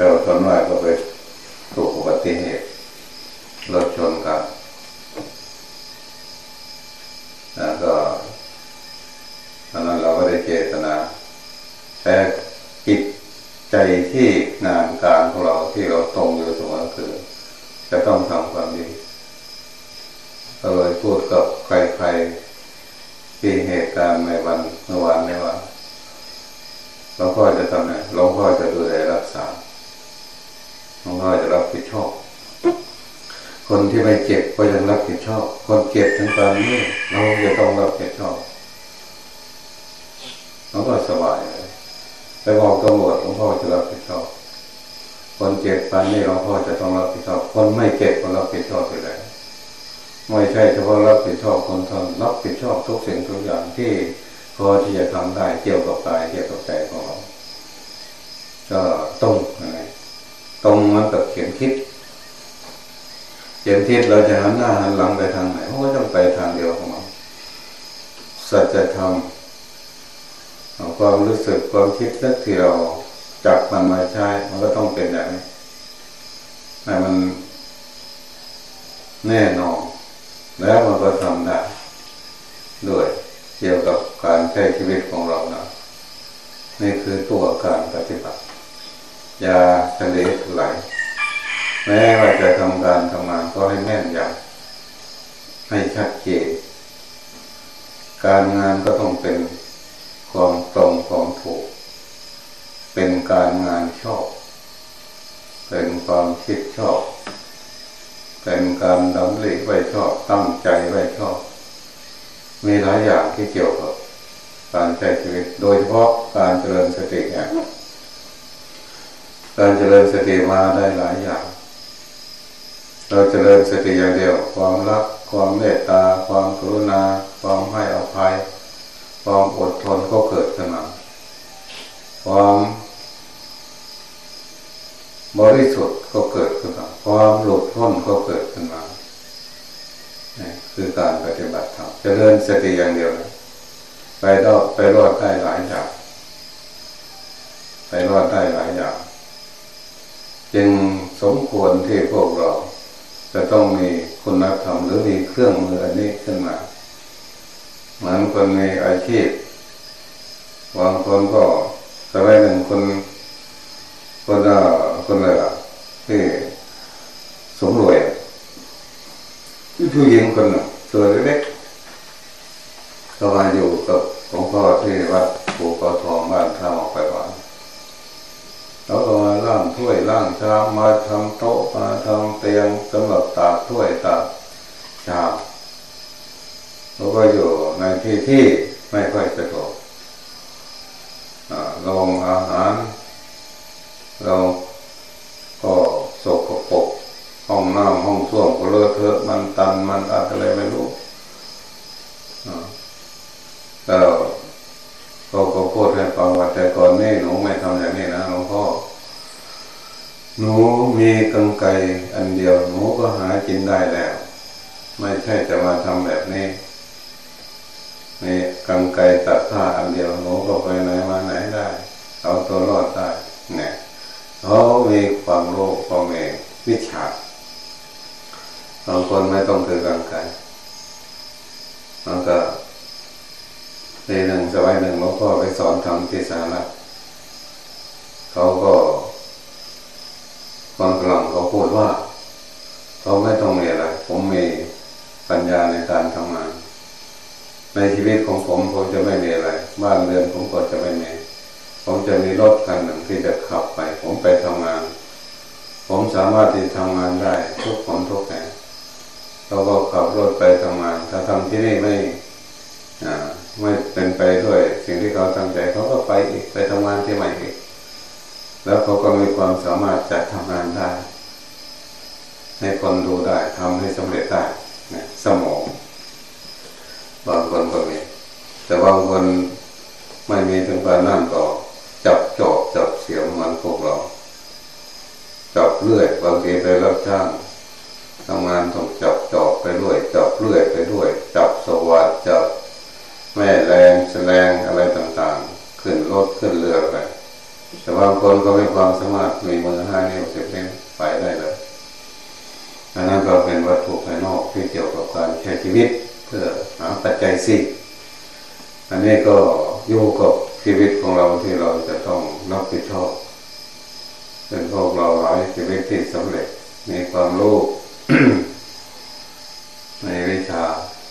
แต่ว่าทนไม่ก็ไปถูกอุบัติเหตุรถชนกันแล้วก็อันนั้นเราก็ได้เจตนาแต่จิตใจที่งานการของเราที่เราตรงอยู่เสมอคือ จะต้องทำความดีก็เลยพูดกับใครๆที่เหตุการณ์ในวันเมื่อวานในวันหลวงพ่อจะทำไงหลวงพ่อจะดูแลรักษาหลวงพ่อจะรับผิดชอบ คนที่ไม่เจ็บก็ยังรับผิดชอบ คนเจ็บถึงตอนนี้เราจะต้องรับผิดชอบเราก็สบายเลยไปบอกตำรวจหลวงพ่อจะรับผิดชอบคนเจ็บตอนนี้หลวงพ่อจะต้องรับผิดชอบคนไม่เจ็บก็รับผิดชอบไปเลยไม่ใช่เฉพาะรับผิดชอบคนทำรับผิดชอบทุกสิ่งทุกอย่างที่พอที่จะทำได้เกี่ยวกับกายเกี่ยวกับใจของเราก็ตรงอะไรตรงมันกับเขียนคิด เขียนคิดเราจะหันหน้าหันหลังไปทางไหนเพราะว่าต้องไปทางเดียวของเราสัจธรรมความรู้สึกความคิดนึกที่เราจับมันมาใช้ มันก็ต้องเป็นอย่างนี้ให้มันแน่นอน แล้วมันก็ทำได้ด้วยเกี่ยวกับการใช้ชีวิตของเรานะนี่คือตัวการปฏิบัติยาทะเลไหล แม้ว่าจะทำการทำงานก็ให้แม่นยำให้ชัดเจนการงานก็ต้องเป็นความตรงความถูก เป็นการงานชอบ เป็นความคิดชอบ เป็นการดำริไว้ชอบตั้งใจไว้ชอบ มีหลายอย่างที่เกี่ยวกับการใช้ชีวิตโดยเฉพาะการเจริญสติเนี่ยการเจริญสติมาได้หลายอย่าง เราจเจริญสติอย่างเดียว ความรัก ความเมตตา ความกรุณา ความให้อภัย ความอดทนก็เกิดขึ้นมาความบริสุทธิ์ก็เกิดขึ้นมาความหลุดพ้นก็เกิดขึ้นมาคือการปฏิบัติธรรมจะเดินสติอย่างเดียว ไปรอดไปรอดได้หลายอย่างไปรอดได้หลายอย่างจึงสมควรที่พวกเรา จะต้องมีคุณธรรมหรือมีเครื่องมืออันนี้ขึ้นมาเหมือนคนมีอาชีพบางคนก็สมัยหนึ่งคนคนอะคนอะไรล่ะที่สมรวยผู้หญิงคนหนึ่งตัวเล็กๆก็มาอยู่กับหลวงพ่อที่วัดปู่กอทองบ้านข้าวออกไปว่าแล้วก็มาล่าง ถ้วยล่างชามมาทำโต๊ะมาทำเตียงสำหรับตากถ้วยตากชามเราก็อยู่ในที่ที่ไม่ค่อยสะดวกลงอาหาร เราก็สกปรกห้องน้ำห้องส้วมก็เลอะเทอะมันตันมันอะไรไม่รู้แล้วเขาก็พูดให้ฟังว่าแต่ก่อนนี่หนูไม่ทำอย่างนี้นะหลวงพ่อ หนูมีกังไกอันเดียวหนูก็หากินได้แล้ว ไม่ใช่จะมาทำแบบนี้มีกังไกตัดผ้าอันเดียวหนูก็ไปไหนมาไหนได้ เอาตัวรอดได้เนี่ยเขามีความโลภความเองวิชาบางคนไม่ต้องถือกังไกมันก็ในหนึ่งสมัยหนึ่งหลวงพ่อไปสอนทำที่สาระเขาก็ บางกลังเขาพูดว่า เขาไม่ต้องมีอะไร ผมมีปัญญาในการทำงาน ในชีวิตของผมผมจะไม่มีอะไร บ้านเรือนผมก็จะไม่มี ผมจะมีรถคันหนึ่งที่จะขับไป ผมไปทำงาน ผมสามารถที่ทำงานได้ทุกคนทุกแห่งเราก็ขับรถไปทำงาน ถ้าทำที่นี่ไม่ไม่เป็นไปด้วย สิ่งที่เขาตั้งใจเขาก็ไปอีกไปทำงานที่ใหม่อีก แล้วเขาก็มีความสามารถจะทำงานได้ ให้คนดูได้ทำให้สำเร็จได้สมองบางคนก็มีแต่บางคนไม่มีถึงปานนั่นก็จับจอบจับเสียมมันพวกเรา จับเลื่อยบางทีไปรับจ้างทำงานต้องจับจอบไปด้วย จับเลื่อยไปด้วย จับสวัสดจับแม่แรงแสลงอะไรต่างๆ ขึ้นรถขึ้นเรือไป แต่บาง คนก็ม่ความสามารถมีมือห้านิ้วสิบนิ้วไปได้เลยอันนั้นก็เป็นวัตถุภายนอกที่เกี่ยวกับการใช้ชีวิตเพื่อหาปัจจัยสิอันนี้ก็อยู่กับชีวิตของเราที่เราจะต้องรับผิดชอบเป็นพวกเราหลายชีวิตที่สำเร็จมีความรู้ในวิชา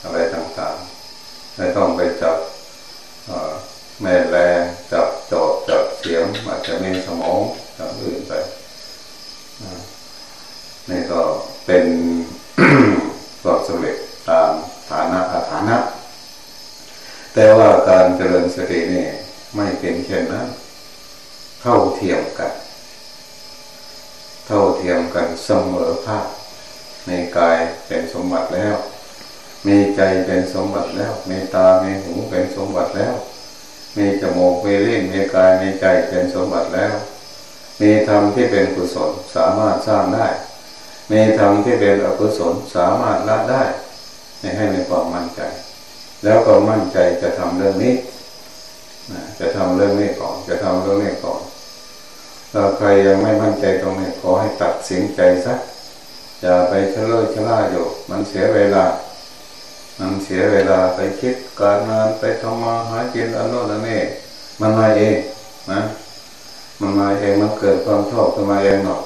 อะไรต่างๆไม่ต้องไปจับแม่แรงจับจอบจับเสียงอา จะมีสมองจับอื่นไปนี่ก็เป็นความสำเร็จตามฐานะอาฐานะ แต่ว่าการเจริญสตินี่ไม่เป็นเช่นนั้นเท่าเทียมกัน เท่าเทียมกันเสมอภาคในกายเป็นสมบัติแล้ว มีใจเป็นสมบัติแล้ว มีตา มีหูเป็นสมบัติแล้ว มีจมูกมีลิ้นมีกายมีใจเป็นสมบัติแล้ว มีธรรมที่เป็นกุศลสามารถสร้างได้ มีธรรมที่เป็นอกุศลสามารถละได้ให้มีความมั่นใจ แล้วก็มั่นใจจะทำเรื่องนี้จะทำเรื่องนี้ก่อนจะทำเรื่องนี้ก่อนถ้าใครยังไม่มั่นใจตรงนี้ขอให้ตัดสินใจซะอย่าไปเฉลยชะล่าอยู่ มันเสียเวลา มันเสียเวลาไปคิด การงานไปทำมาหากินอันโน้นอันนี้มันมาเองนะมันมาเองมันเกิดความชอบขึ้นมาเองหรอก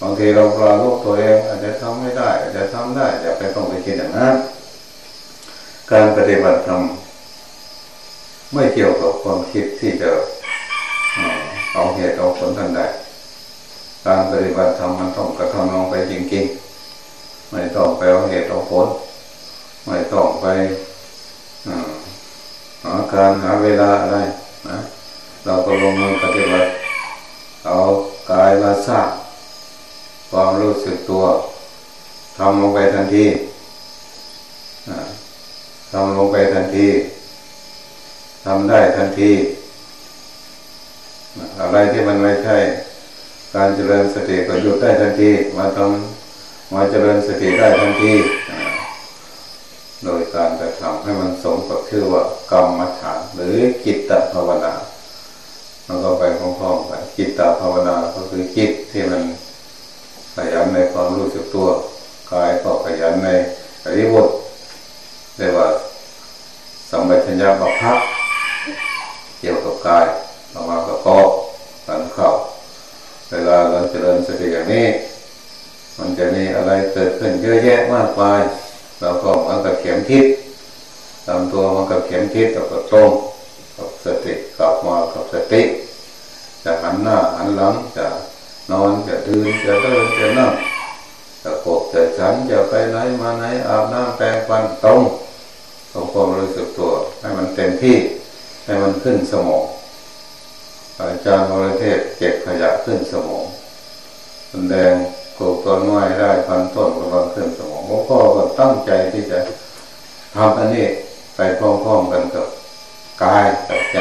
บางทีเราปลาลูกตัวเองอาจจะทำไม่ได้อาจจะทำได้อย่าไปต้องไปคิดอย่างนั้นการปฏิบัติธรรมไม่เกี่ยวกับความคิดที่จะเอาเหตุเอาผลทันใดการปฏิบัติธรรมมันต้องกระทำลงไปจริงๆไม่ต้องไปเอาเหตุเอาผล ไม่ต้องไปหาการหาเวลาอะไรนะเราก็ลงมือปฏิบัติเอากายมาสร้างความรู้สึกตัวทำลงไปทันทีทำลงไปทันทีทำได้ทันที อะไรที่มันไม่ใช่ การเจริญสติก็หยุดได้ทันที มาทำมาเจริญสติได้ทันที โดยการกระทำให้มันสมกับชื่อว่ากรรมฐาน หรือจิตตภาวนามันก็ไปพร้อมๆกันจิตตภาวนาก็คือจิตที่มันขยันในความรู้สึกตัวกายก็ขยันในอริบทเรียกว่าสัมปชัญญะบัพพะเกี่ยวกับกายเรามากับกอบกันเข้าเวลาเราเจริญสติอย่างนี้ มันจะมีอะไรเกิดขึ้นเยอะแยะมากมายเราก็มันกับ ข็มทิศตามตัวมันกับเข็มทิศเราก็ตรงกับสติกลับมากับสติ จะหันหน้าหันหลังจะนอนจะดืนจะเดินจะนั่งจะกดจะฉันจะไปไหนมาไหนอาบน้ำแปรงฟันตรงตรงความรู้สึกตัว ให้มันเต็มที่ให้มันขึ้นสมองอาจารย์วรเทศเก็บขยะขึ้นสมองแสดงปลูกต้นไม้ได้พันต้นกำลังขึ้นสมองหลวงพ่อก็ตั้งใจที่จะ ทำอันนี้ไปพร้อมๆกันกับกายกับใจ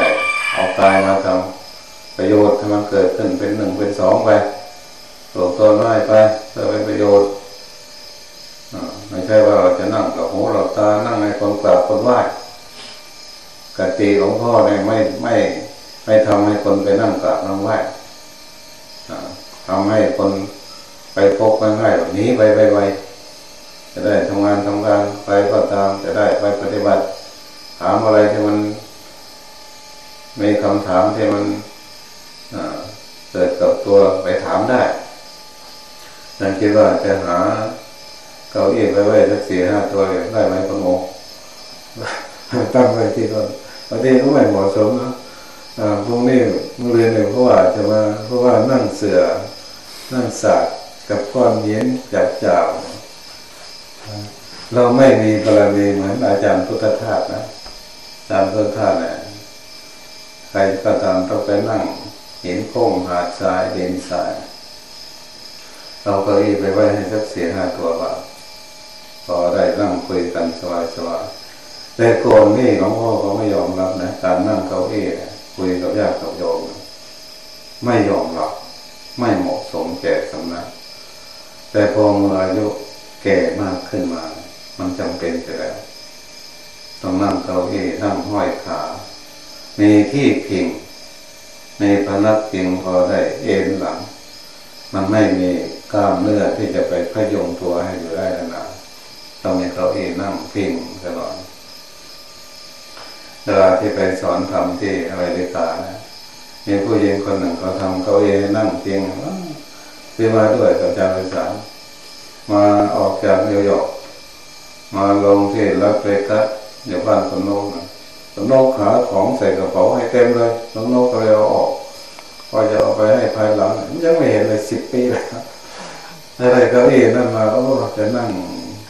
เอากายมาทำประโยชน์ให้มันเกิดขึ้นเป็นหนึ่งเป็นสองไปปลูกต้นไม้ไปเพื่อเป็นประโยชน์ไม่ใช่ว่าเราจะนั่งกับหูหลับตานั่งในคนกราบคนไหว้กติหลวงพ่อเนี่ยไม่ไม่ไม่ทำให้คนไปนั่งกราบนั่งไหว้ทำให้คนไปพบง่ายๆแบบนี้ไปไปไป จะได้ทำงานทำงานไปก็ตามจะได้ไปปฏิบัติ ถามอะไรที่มันมีคำถามที่มันเกิดกับตัวไปถามได้นั่นคิดว่าจะหาเก้าอี้ไปไว้สักสี่ห้าตัวได้ไหมคุณโมตั้งไว้ที่ต้นประเทศก็ไม่เหมาะสมนะพวกนี้มือเรียนหนึ่งเพราะว่าจะมาเพราะว่านั่งเสือนั่งสากกับก้อนเย็นจับจ่าว เราไม่มีบารมีเหมือนอาจารย์พุทธทาสนะอาจารย์พุทธทาสเนี่ยใครก็ตามต้องไปนั่ง เห็นโค้งหาดทรายเดินทราย เราก็อีไปไว้ให้สักสียห้าตัวว่าพอได้นั่งคุยกันสบายสบายแต่ก่อนนี่หลวงพ่อเขาไม่ยอมรับนะการนั่งเก้าอี้คุยกับญาติกับโยมไม่ยอมรับไม่เหมาะสมแก่สำนักแต่พอมืออายุแก่มากขึ้นมา มันจำเป็นไปแล้วต้องนั่งเก้าอี้นั่งห้อยขา มีที่พิง ในพนักเพียงพอได้เอ็นหลัง มันไม่มีกล้ามเนื้อที่จะไปพยุงตัวให้อยู่ได้นานต้องมีเขาเอ็นนั่งพิงตลอดเวลาที่ไปสอนทำที่อะไรดีกานะมีผู้หญิงคนหนึ่งเขาทำเขาเองนั่งเพียงคือมาด้วยกับอาจารย์ไปสามาออกจากนิวยอร์ก มาลงที่ลัสเวกัสอยู่บ้านคนโน้นคนโน้นขาของใส่กระเป๋าให้เต็มเลยคนโนก็เลยเอาออกพอจะเอาไปให้ภายหลังยังไม่เห็นเลยสิบปีแล้วอะไรก็เอ็นั่นมาโอ้จะนั่ง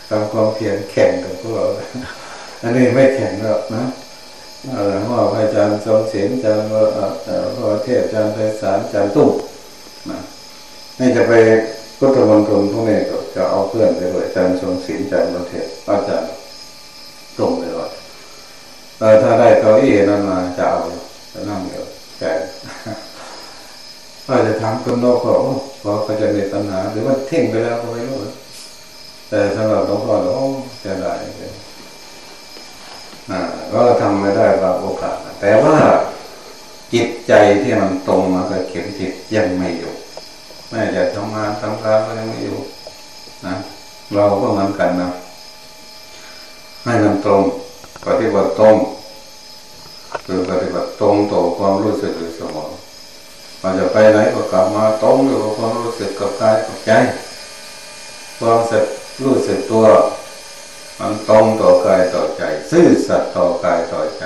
ทำความเพียรแข่งกับพวกเราอันนี้ไม่แข่งแล้วนะอะไรว่าอาจารย์ทรงศิลอาจารย์พระเทพอาจารย์ไพศาลอาจารย์ตุ้มนะนี่จะไป พุทธมณฑลพวกนี้ก็จะเอาเพื่อนไปด้วยอาจารย์ทรงศิลอาจารย์พระเทพอาจารย์ตุ้มไปด้วยถ้าได้เก้าอี้นั้นมาจะเอาจะนั่งเดี๋ยวแกอาจจะถามคนนอกก็พอเขาจะมีปัญหาหรือว่าทิ้งไปแล้วก็ไม่รู้แต่สำหรับหลวงพ่อเราจะได้ก็ทำไม่ได้บางโอกาสแต่ว่าจิตใจที่มันตรงมากับเข็มจิตยังไม่อยู่ แม้จะทำงานทำการก็ยังไม่อยู่นะเราก็เหมือนกันนะให้มันตรงปฏิบัติตรงคือปฏิบัติตรงต่อความรู้สึกหรือสมองเราจะไปไหนก็กลับมาตรงอยู่กับความรู้สึกกับกายกับใจความสึกรู้สึกตัวมันตรงต่อกายต่อใจ ซื่อสัตย์ต่อกายต่อใจ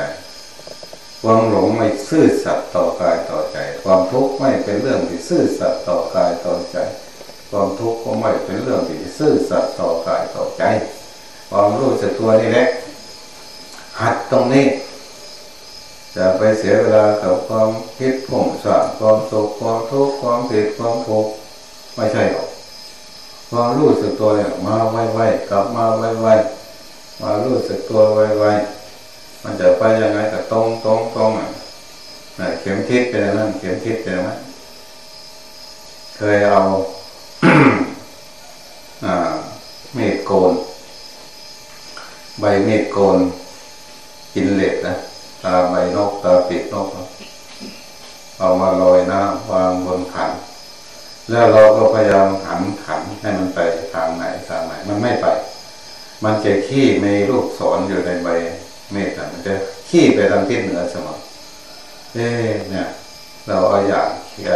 ความหลงไม่ซื่อสัตย์ต่อกายต่อใจ ความทุกข์ไม่เป็นเรื่องที่ซื่อสัตย์ต่อกายต่อใจ ความทุกข์ก็ไม่เป็นเรื่องที่ซื่อสัตย์ต่อกายต่อใจ ความรู้สึกตัวนี่แหละหัดตรงนี้จะไปเสียเวลากับความคิดผงสานความสุขความทุกข์ความผิดความถูกไม่ใช่หรอกความรู้สึกตัวเนี่ยมาไวๆกลับมาไวๆมารู้สึกตัวไวๆ มันจะไปยังไงกับตรงตรงตรงอะเข็มทิศเป็นอะไรเข็มทิศเป็นอะไรเคยเอาเมฆโกน ใบเมฆโกนกินเหล็กนะตาใบนกตาปีกนกเอามาลอยน้ำวางบนขัน แล้วเราก็พยายามหันขันให้มันไปทางไหนทางไหนมันไม่ไป มันจะขี้ในลูกศรอยู่ในใบ เมฆมันจะขี้ไปทางทิศเหนือเสมอเอ๊เนี่ย เราเอาอย่างเขีย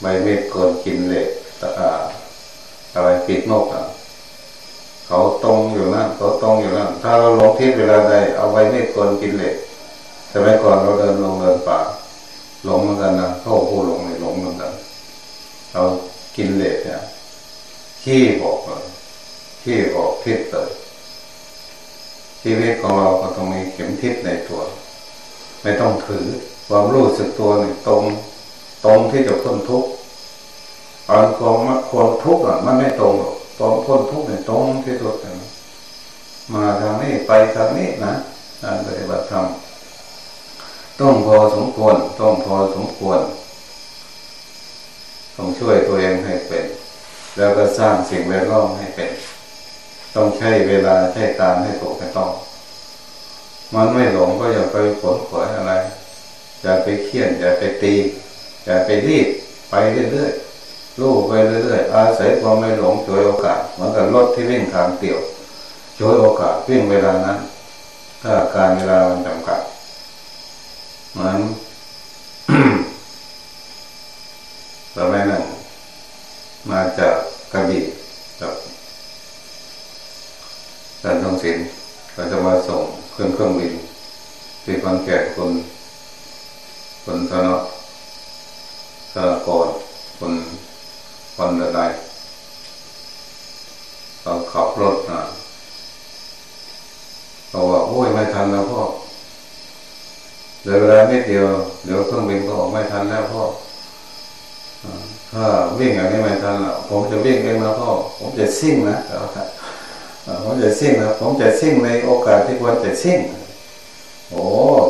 ใบเมฆโกนกินเหล็กตะอะไรปิดนกอะเขาตรงอยู่นั่นเขาตรงอยู่นั่นถ้าเราลงทิศเวลาใดเอาใบเมฆโกนกินเหล็กสมัยก่อนเราเดินลงเดินป่าหลงเหมือนกันนะพ่อผู้หลงเลยหลงเหมือนกันเรากินเหล็กเนี่ยขี้บอกเลยขี้บอกทิศเลย ชีวิตของเราก็ต้องมีเข็มทิศในตัว ไม่ต้องถือความรู้สึกตัวนี่ตรง ตรงที่จะพ้นทุกข์อันความความทุกข์อะ มันไม่ตรงหรอกตรงพ้นทุกข์เนี่ยตรงที่สุดมาทางนี้ไปทางนี้นะการปฏิบัติธรรมต้องพอสมควร ต้องพอสมควร ต้องช่วยตัวเองให้เป็น แล้วก็สร้างสิ่งแวดล้อมให้เป็น ต้องใช้เวลาใช้การให้ถูกให้ต้อง มันไม่หลงก็อย่าไปขนขวายอะไร อย่าไปเคี่ยนอย่าไปตี อย่าไปรีบไปเรื่อยๆลู่ไปเรื่อยๆอาศัยความไม่หลงช่วยโอกาสเหมือนกับรถที่วิ่งทางเตี่ยวช่วยโอกาสวิ่งเวลานั้นถ้าการเวลามันจำกัดเหมือนสมัยหนึ่งมาจากกระบี่ การท่องศิลป์ก็จะมาส่งเครื่องเครื่องบินที่คนแก่คนคนธนสารกรคนคนอะไรเราขับรถนะเขาว่าโอ้ยไม่ทันแล้วพ่อเหลือเวลาไม่เดียวเดี๋ยวเครื่องบินก็ออกไม่ทันแล้วพ่อถ้าวิ่งอย่างนี้ไม่ทันแล้วผมจะวิ่งเองนะพ่อผมจะซิ่งนะแล้ว ผมจะซิ่งนะผมจะซิ่งในโอกาสที่ควรจะซิ่งโอ้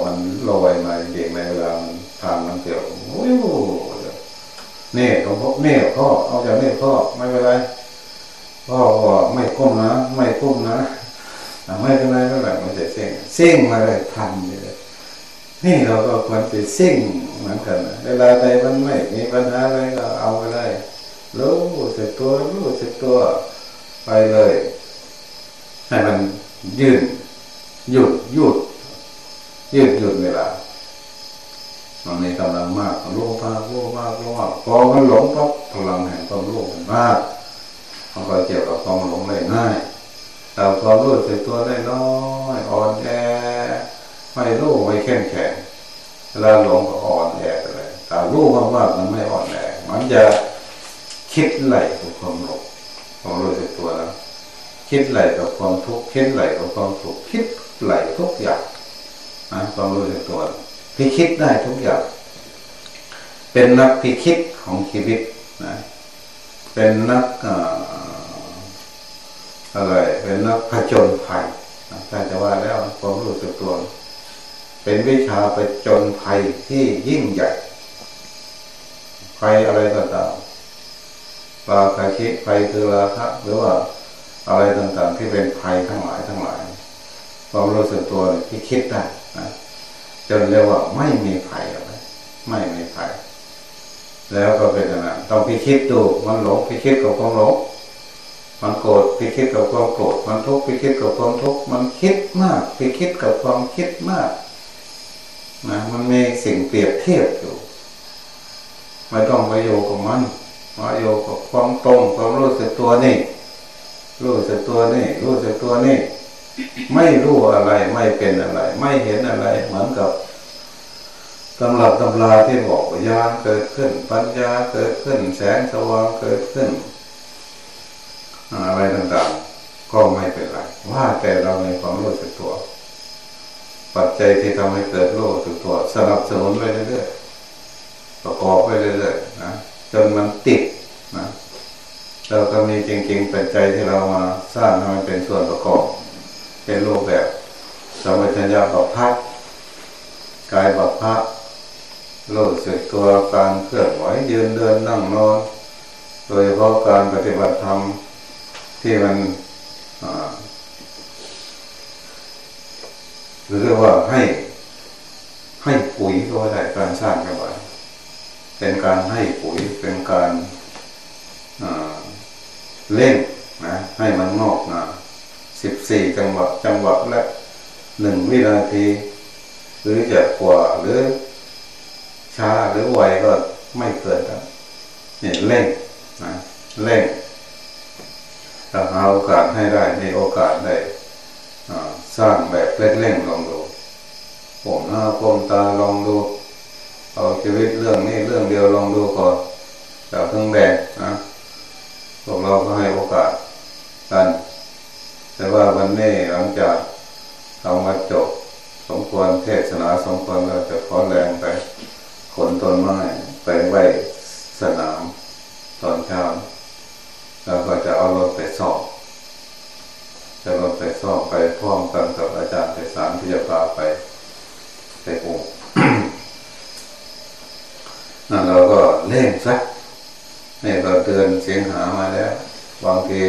มันลอยมาเด็กในเวลาทางมันเกี่ยวโอ้ยนี่หลวงพ่อนี่พ่อเอาจากนี่พ่อไม่เป็นไรพ่อบอกไม่ก้มนะ ไม่ก้มนะไม่เป็นไรไม่เป็นไมันจะซิ่งซิ่งมาเลยทันเลยนี่เราก็ควรจะซิ่งเหมือนกันเวลาใดมันไม่มีปัญหาอะไรก็เอาไปเลยรู้สึกตัวรู้สึกตัวไปเลย ยืดหยุดหยุดยืดหยุดเวลามันมีกำลังมากโลภาโลภมากโลภากพอมันหลงปั๊บพลังแห่งความโลภมันมากมันก็เกี่ยวกับความหลงได้ง่ายแต่ความรู้สึกตัวได้น้อยอ่อนแอไม่รู้ไม่เข้มแข็งเวลาหลงก็อ่อนแอไปเลยแต่รู้มากๆมันไม่อ่อนแอมันจะคิดไหลกับความหลงความรู้สึกตัวแล้ว คิดไหลกับความทุกข์คิดไหลกับความสุขคิดไหลทุกอย่างนะความรู้สึกตัวพิคิดได้ทุกอย่าง เป็นนักพิคิดของชีวิตนะเป็นนักอะไรเป็นนักผจญภัยถ้าจะว่าแล้วความรู้สึกตัว เป็นวิชาผจญภัยที่ยิ่งใหญ่ภัยอะไรก็ตามปาคาชิภัยคือราคะหรือว่า อะไรต่างๆ ที่เป็นภัยทั้งหลายทั้งหลายความรู้สึกตัวที่คิดได้นะจนเรียกว่าไม่มีภัยอะไรไม่มีภัยแล้วก็เป็นอย่างนั้นต้องพิคิดดูมันหลงพิคิดกับความหลงมันโกรธพิคิดกับความโกรธมันทุกข์พิคิดกับความทุกข์มันคิดมากพิคิดกับความคิดมากนะมันมีสิ่งเปรียบเทียบอยู่ไม่ต้องไปโยกับมันมาโยกับความตรงความรู้สึกตัวนี่ รู้สึกตัวนี่รู้สึกตัวนี่ไม่รู้อะไรไม่เป็นอะไร ไม่เห็นอะไรเหมือนกับตำรับตำราที่บอกว่าญาณเกิดขึ้น ปัญญาเกิดขึ้น แสงสว่างเกิดขึ้น อะไรต่างๆ ก็ไม่เป็นไร ว่าแต่เราในความรู้สึกตัว ปัจจัยที่ทำให้เกิดโลกสึกตัว สนับสนุนไปเรื่อยๆประกอบไปเรื่อยๆนะจนมันติด เราก็มีจริงๆปัจจัยที่เรามาสร้างให้มันเป็นส่วนประกอบ เป็นรูปแบบสมัชัญญาบัพพะกายบัพพะรู้สึกตัวการเคลื่อนไหวยืนเดินนั่งนอน โดยเฉพาะการปฏิบัติธรรมที่มันหรือเรียกว่าให้ให้ปุ๋ยก็ได้การสร้างกันไว้เป็นการให้ปุ๋ยเป็นการ เล่นนะให้มันงอกงามสิบสี่จังหวะจังหวะละหนึ่งวินาที หรือจะกว่าหรือช้าหรือไวก็ไม่เกิดเนี่ยเล่นนะเล่นถ้าหาโอกาสให้ได้มีโอกาสได้สร้างแบบเล่นๆลองดูผมหน้าผมตาลองดูเอาชีวิตเรื่องนี้เรื่องเดียวลองดูก่อนจากเครื่งแบบนะ พวกเราก็ให้โอกาสกัน แต่ว่าวันนี้หลังจากทำวัดจบสมควรเทศนาสมควรเราจะขอแรงไปขนต้นไม้ไปไว้สนามตอนเช้าแล้วก็จะเอารถไปสอบ จะรถไปสอบไปพร้อมกันกับอาจารย์ไปสารที่จะพาไปไปโอ้นั่นเราก็เล่นสัก นี่ก็เตือนเสียงหามาแล้วบางที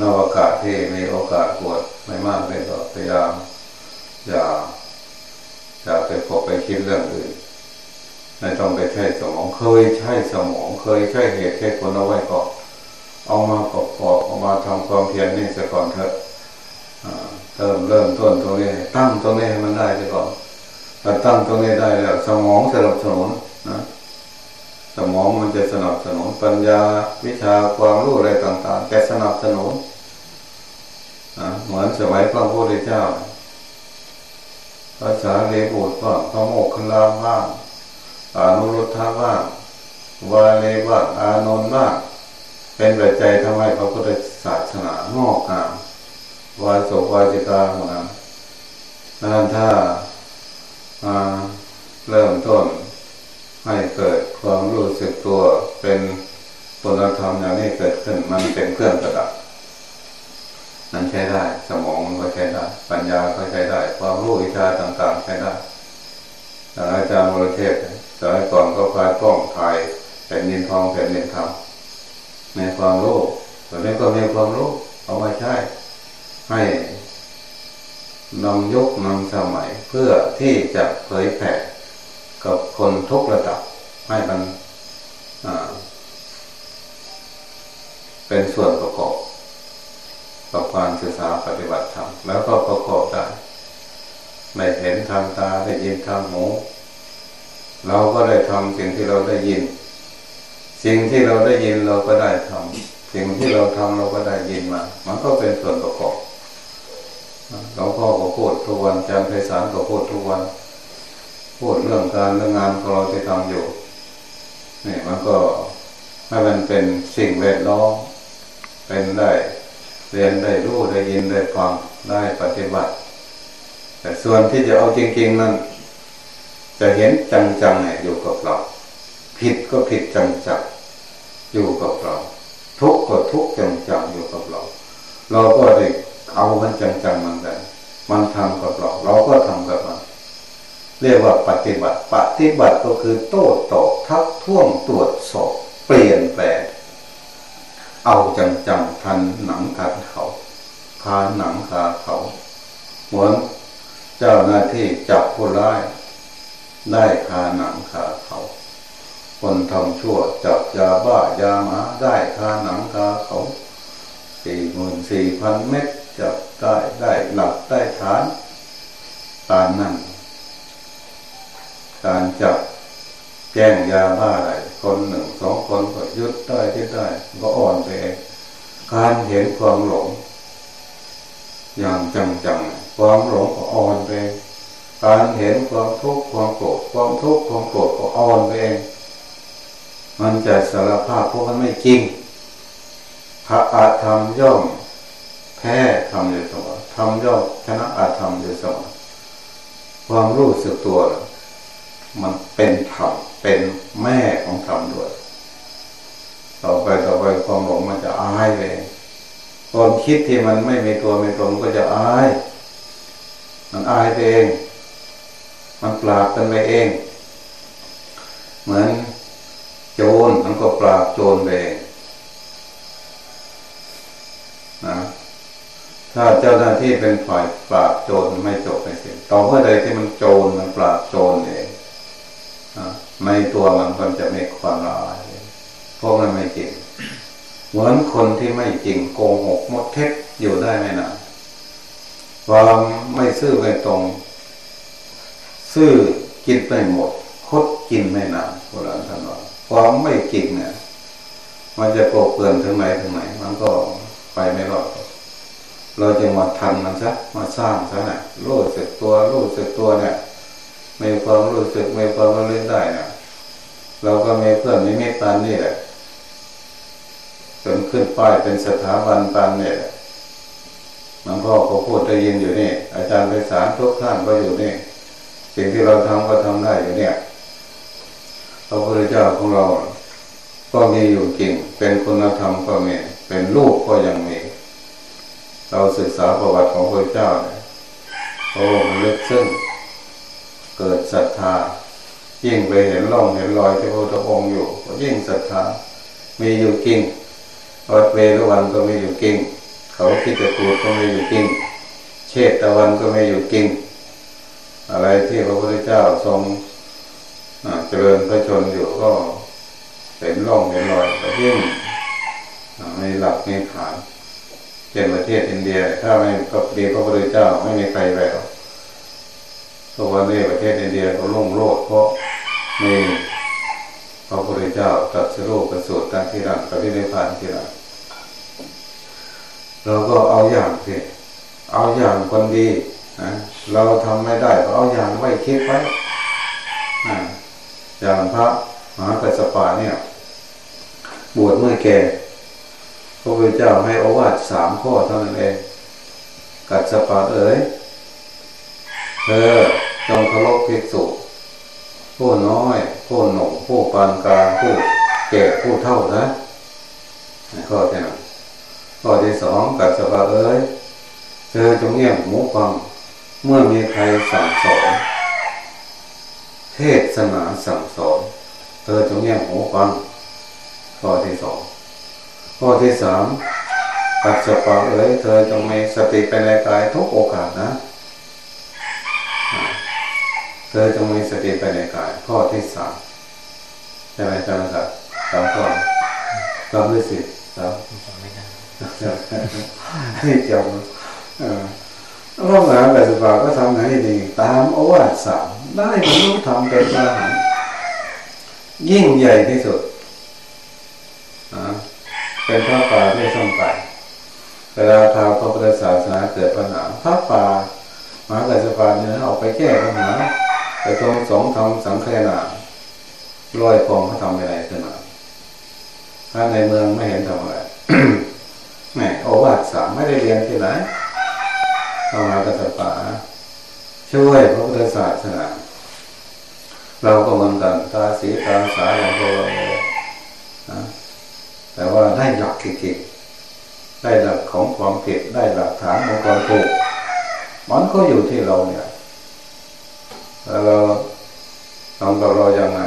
นวากาศที่มีโอกาสปวดไม่มากเลยก็พยายามอย่าอย่าไปพบไปคิดเรื่องอื่นไม่ต้องไปใช้สมองเคยใช้สมองเคยใช้เหตุใช้ผลเอาไว้ก่อนเอามาประกอบเอามาทำความเพียรนี่ซะก่อนเถอะเริ่มเริ่มต้นตรงนี้ ตั้งตรงนี้ให้มันได้ซะก่อนถ้าตั้งตรงนี้ได้แล้วสมองสนับสนุนนะ สมองมันจะสนับสนุนปัญญาวิชาความรู้อะไรต่างๆจะสนับสนุนนะเหมือนสมัยพระพุทธเจ้าภาษาเลบุตรว่าพระโมกขลาบ้างอานุรุทธาบ้างวาเลบ้างอานนท์บ้างเป็นปัจจัยทำให้พระพุทธศาสนางอกงามวาสุวาจิกาของนั้นนั้นถ้าเริ่มต้น ให้เกิดความรู้สึกตัวเป็นคุณธรรมอย่างนี้เกิดขึ้นมันเป็นเครื่องประดับนั้นใช้ได้ สมองมันก็ใช้ได้ ปัญญาก็ใช้ได้ ความรู้วิชาต่างๆใช้ได้อาจารย์มรเทพสมัยก่อนก็พายกล้องถ่ายแผ่นดินทองแผ่นดินธรรมในความรู้ตอนนี้ก็มีความรู้เอามาใช้ให้นำยกนำสมัยเพื่อที่จะเผยแผ่ กับคนทุกระดับให้มันเป็นส่วนประกอบกับการศึกษาปฏิบัติธรรมแล้วก็ประกอบได้ไม่เห็นทางตาได้ยินทางหูเราก็ได้ทำสิ่งที่เราได้ยิน สิ่งที่เราได้ยินเราก็ได้ทำสิ่งที่เราทำเราก็ได้ยินมา มันก็เป็นส่วนประกอบหลวงพ่อก็พูดทุกวันอาจารย์ไพศาลก็พูดทุกวัน พูดเรื่องการเรื่องงานของเราที่ทำอยู่นี่มันก็ให้มันเป็นสิ่งแวดล้อมเป็นได้เรียนได้รู้ได้ยินได้ฟังได้ปฏิบัติ แต่ส่วนที่จะเอาจริงๆนั้นจะเห็นจังๆเนี่ยอยู่กับเรา ผิดก็ผิดจังๆอยู่กับเรา ทุกข์ก็ทุกข์จังๆอยู่กับเรา เราก็ได้เอามันจังๆมันได้มันทำกับเรา เราก็ทำกับมัน เรียกว่าปฏิบัติ ปฏิบัติก็คือโต้ตอบทักท้วงตรวจสอบเปลี่ยนแปลงเอาจังๆทันหนังทันเขาคาหนังคาเขาเหมือนเจ้าหน้าที่จับผู้ร้ายได้คาหนังคาเขา คนทำชั่วจับยาบ้ายาหมาได้คาหนังคาเขาสี่หมื่นสี่พันเม็ดจับได้ได้หลักได้ฐานการนั่น การจับแจ้งยาบ้าอะไรคนหนึ่งสองคนก็ยุดได้ที่ได้ก็อ่อนไปเองการเห็นความหลง อย่างจังๆความหลงก็อ่อนไปการเห็นความทุกข์ความโกรธความทุกข์ความโกรธก็อ่อนไปเองมันจะสารภาพพวกมันไม่จริงพระอาธรรมย่อมแพ้ธรรมอยู่เสมอธรรมย่อมชนะอาธรรมอยู่เสมอความรู้สึกตัว มันเป็นธรรมเป็นแม่ของธรรมด้วย ต่อไปต่อไปความหลงมันจะอายเลยความคิดที่มันไม่มีตัวไม่ตนก็จะอาย มันอายเอง มันปราบกันไปเอง เหมือนโจรมันก็ปราบโจรเองนะถ้าเจ้าหน้าที่เป็นฝ่ายปราบโจรไม่จบไม่สิ้นต่อเมื่อใดที่มันโจรมันปราบโจรเอง ในตัวมันมันจะไม่ความละอายเพราะมันไม่จริง เหมือนคนที่ไม่จริงโกหกมดเท็จอยู่ได้ไม่นานความไม่ซื่อไม่ตรง ซื่อกินไม่หมด คดกินไม่นานโบราณท่านว่าความไม่จริงเนี่ย มันจะโกเกินถึงไหนถึงไหนมันก็ไปไม่รอดเราจะมาทันมันซะมาสร้างซะนะรู้สึกตัวรู้สึกตัวเนี่ย มีความรู้สึกมีความระลึกได้นะเราก็มีเพื่อนมีเมตตานี่แหละจนขึ้นป้ายเป็นสถาบันปานเนี่ยมันพ่อเขาพูดได้ยินอยู่นี่ อาจารย์ไปสารทุกท่านก็อยู่นี่ สิ่งที่เราทำก็ทำได้อยู่เนี่ยพระพุทธเจ้าของเรา ก็มีอยู่จริง เป็นคุณธรรมก็มี เป็นลูกก็ยังมี เราศึกษาประวัติของพระเจ้าเนี่ยพระองค์ลึกซึ้ง เกิดศรัทธา ยิ่งไปเห็นร่องเห็นรอยที่พระองค์อยู่ก็ยิ่งศรัทธามีอยู่จริงวัดเวรุวันก็มีอยู่จริง เขาคิดจะกูดก็มีอยู่จริง เชตตะวันก็มีอยู่จริง อะไรที่พระพุทธเจ้าทรงเจริญพระชนอยู่ก็เห็นร่องเห็นรอยยิ่งไม่หลักไม่ฐานเช่นประเทศอินเดีย ถ้าไม่ก็ดีพระพุทธเจ้าไม่มีใครแวว ตัววันนี้ประเทศอินเดียเขาลุ่งโลดเพราะมีพระพุทธเจ้าตรัสรู้ประสูติตั้งที่นั่นปฏิเนพานที่นั่นเราก็เอาอย่างสิเอาอย่างคนดีนะเราทำไม่ได้ก็เอาอย่างไว้คิดไว้อย่างพระมหากัสปะเนี่ย บวชเมื่อแก่พระพุทธเจ้าให้อวาดสามข้อเท่านั้นเองกัสปะเอ๋ย เธอจงเคารพภิกษุผู้น้อย ผู้หนุ่มผู้ปานกลางผู้แก่ผู้เท่านะข้อที่หนึ่งข้อที่สองกัสปะเอ๋ยเธอจงเงียบหูฟังเมื่อมีใครสั่งสอนเทศนาสั่งสอนเธอจงเงียบหูฟังข้อที่สองข้อที่สามปัจจุบันเอ้ยเธอจงมีสติไปในกายทุกโอกาสนะ ธอจงมีสติไปในกาย ข้อที่สามใช่ไหมจารย์ครับสามข้อความรู้สึกครับให้จำพระมหากัสปะก็ทำให้ดี ตามโอวาสามได้บรรลุธรรมเป็นพระหันยิ่งใหญ่ที่สุดเป็นพระป่าที่ส่งไปเวลาทาวพระพุทธศาสนาเกิดปัญหาพระป่ามหากัสปะเนี่ยออกไปแก้ปัญหา ไปตรงสองทำสังเยนาลอยกองเขาทำอะไรขึ้นมาถ้าในเมืองไม่เห็นทำอะไรแม่โอวาทสามไม่ได้เรียนที่ไหนเข้ามากัสปะช่วยพระพุทธศาสนาเราก็เหมือนกันตาสีตาสายอย่างเราแต่ว่าได้หลักเก่งๆได้หลักของความผิดได้หลักฐานของความถูกมันก็อยู่ที่เราเนี่ย แล้วเราทำกับเราอย่างไง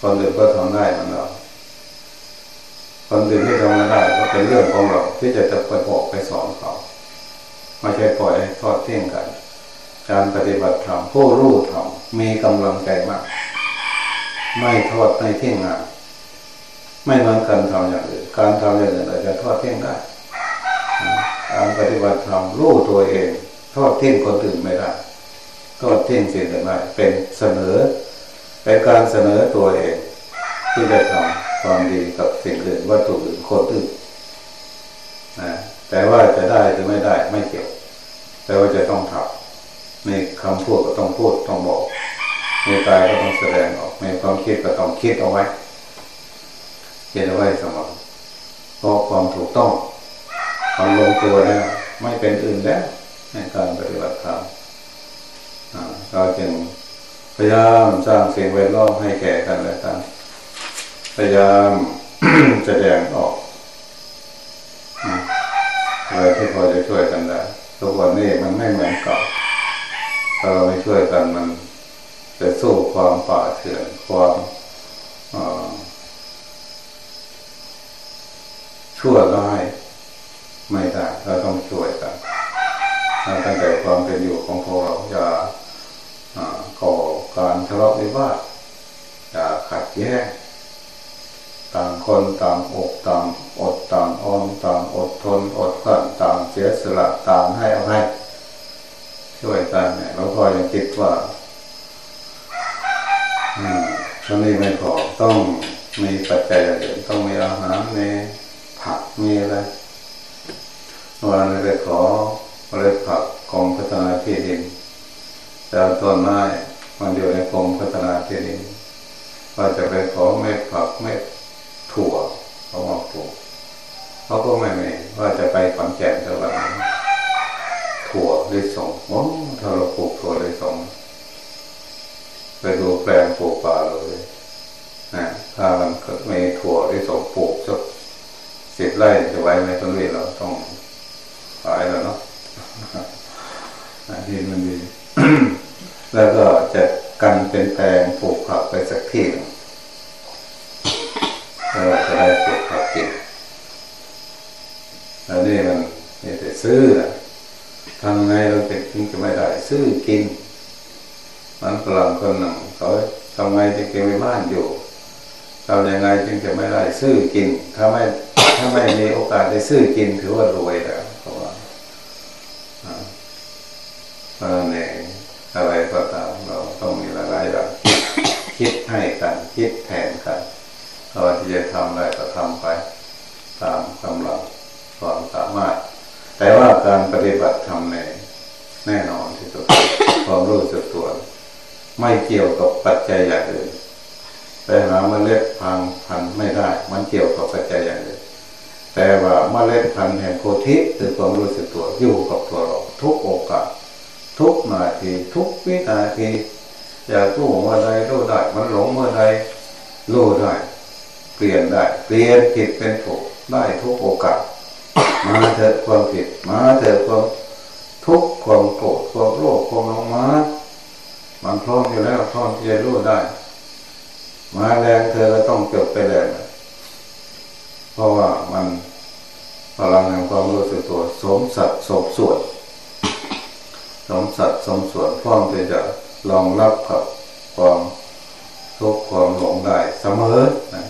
คนอื่นก็ทำได้เหมือนเราคนอื่นที่ทำไม่ได้ก็เป็นเรื่องของเราที่จะจะไปบอกไปสอนเขาไม่ใช่ปล่อยทอดเที่ยงกัน การปฏิบัติธรรมผู้รู้ธรรมมีกำลังใจมาก ไม่ทอดไม่เที่ยงงานไม่เหมือนกันทำอย่างอื่นการทำอย่างอื่นอาจจะทอดเที่ยงได้การปฏิบัติธรรมรู้ตัวเอง ทอดเที่ยงคนอื่นไม่ได้ ทอดเที่ยงสิ่งอื่นไม่เป็นเสนอเป็นการเสนอตัวเอง ที่จะทำความดีกับสิ่งอื่นวัตถุอื่นคนอื่นนะแต่ว่าจะได้หรือไม่ได้ไม่เกี่ยว แต่ว่าจะต้องทำในคำพูดก็ต้องพูดต้องบอกในกายก็ต้องแสดงออกในความคิดก็ต้องคิดเอาไว้เขียนเอาไว้สมองเพราะความถูกต้องความลงตัวแล้วไม่เป็นอื่นแล้วในการปฏิบัติธรรม เราจึงพยายามสร้างเสียงแวดล้อมให้แก่กันและกัน พยายามแสดงออกอะไรที่พอจะช่วยกันได้ทุกวันนี้มันไม่เหมือนเก่าถ้าเราไม่ช่วยกันมันจะสู้ความป่าเถื่อนความชั่วร้ายไม่ได้เราต้องช่วยกันตั้งแต่ความเป็นอยู่ของพวกเราอย่า ก่อการทะเลาะวิวาทอย่าขัดแย้งต่างคนต่างอกต่างอดต่างออมต่างอดทนอดกลั้นต่างเสียสละต่างให้อภัยช่วยกันเนี่ยเราพอยังคิดว่าอืมช่วงนี้ไม่พอต้องมีปัจจัยอื่นต้องมีอาหารมีผักมีอะไรวันนี้ไปขอเมล็ดผักกองพัฒนาที่ดิน จะต้นไม้มันอยู่ในกองพัฒนาที่ดินว่าจะไปขอเม็ดผักเม็ดถั่วเขามาปลูกเขาก็ไม่มีว่าจะไปขอนแก่นเท่าไหร่ถั่วเลยส่งมองถ้าเราปลูกถั่วเลยส่งไปดูแปลงปลูกป่าเลยนะถ้ามันเกิดมีถั่วเลยส่งปลูกสักสิบไร่จะไว้ไหมตรงนี้เราต้องขายแล้วเนาะที่มันดี แล้วก็จะกันเป็นแปลงปลูกผักไปสักที่เราจะได้ปลูกผักกินแล้วนี่มันนี่แต่ซื้อทำไงเราจะกินจะไม่ได้ ซื้อกิน มันฝรั่งคนหนึ่งเขาทำไงจะเกินไม่บ้านอยู่ทำยังไงจึงจะไม่ได้ซื้อกิน ถ้าไม่ถ้าไม่มีโอกาสได้ซื้อกินถือว่ารวยแล้วเพราะว่าเพราะในอะไรก็ตามเราต้องมีหลายอย่างคิดให้กันคิดแทนกัน เราที่จะทำได้ก็ทำไป ตามกำลังความสามารถ แต่ว่าการปฏิบัติทำในแน่นอนที่สุดความรู้สึกตัว ไม่เกี่ยวกับปัจจัยอย่างอื่นไปหาเมล็ดพังพันไม่ได้ มันเกี่ยวกับปัจจัยอย่างอื่นแต่ว่าเมล็ดพันธุ์แห่งโพธิคือความรู้สึกตัวอยู่กับตัวเราทุกโอกาส ทุกนาทีทุกวินาทีอยากรู้เมื่อใดรู้ได้ มันหลงเมื่อใดรู้ได้ ปลี่ยนได้ เปลี่ยนผิดเป็นถูกได้ทุกโอกาส มาเถอะความผิด มาเถอะความทุกความโกรธความโลภความหลงมามันพร้อมอยู่แล้วพร้อมที่จะรู้ได้ มาแรงเธอก็ต้องจบไปแรงเพราะว่ามันพลังแห่งความรู้สึกตัว สมสัดสมส่วน สมสัดสมส่วนพร้อมที่จะรองรับกับความทุกข์ความหลงได้เสมอนะ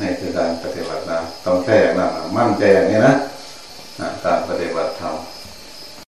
นี่คือการปฏิบัตินะต้องแค่อย่างนั้นมั่นใจอย่างนี้นะการปฏิบัติธรรม